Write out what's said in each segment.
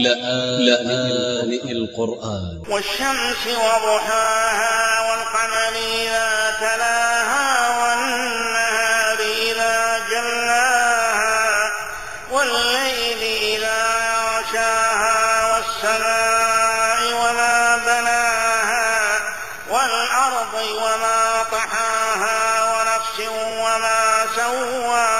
لآن القرآن. والشمس وضحاها والقمر إذا تلاها والنهار إذا جلاها والليل إذا يغشاها والسماء وما بناها والأرض وما طحاها ونفس وما سواها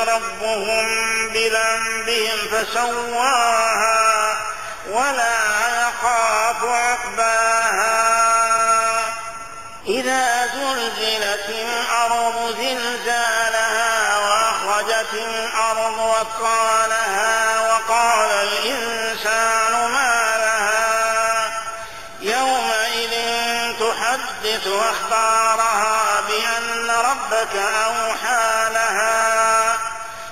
ربهم بذنبهم فسواها ولا يخاف عقباها. إذا زلزلت الأرض زلزالها وأخرجت الأرض وقالها وقال الإنسان ما لها. يومئذ تحدث أخبارها بأن ربك أوحى لها.